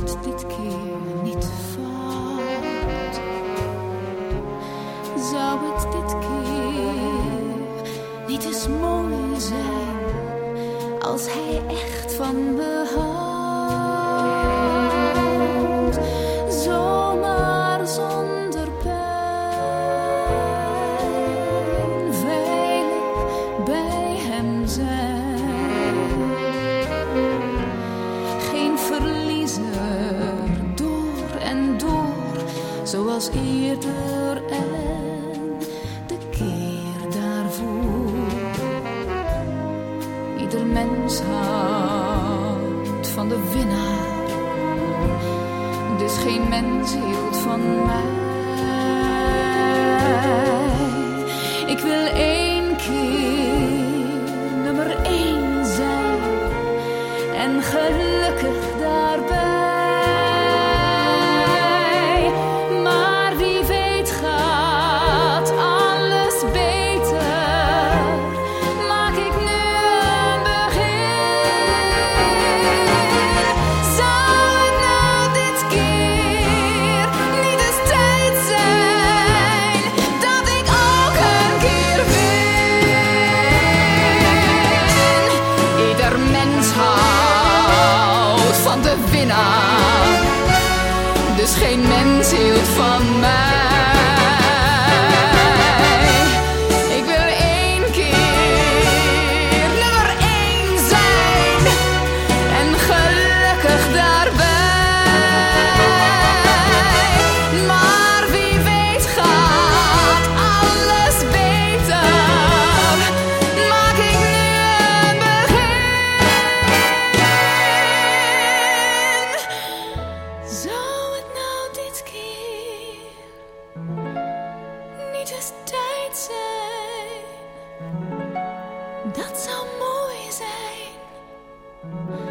het dit keer niet fout? Zou het dit keer niet eens mooi zijn als hij echt van me? Zoals eerder en de keer daarvoor. Ieder mens houdt van de winnaar, dus geen mens hield van mij. Ik wil één keer nummer één zijn en gelukkig daarbij. my Dat zou mooi zijn.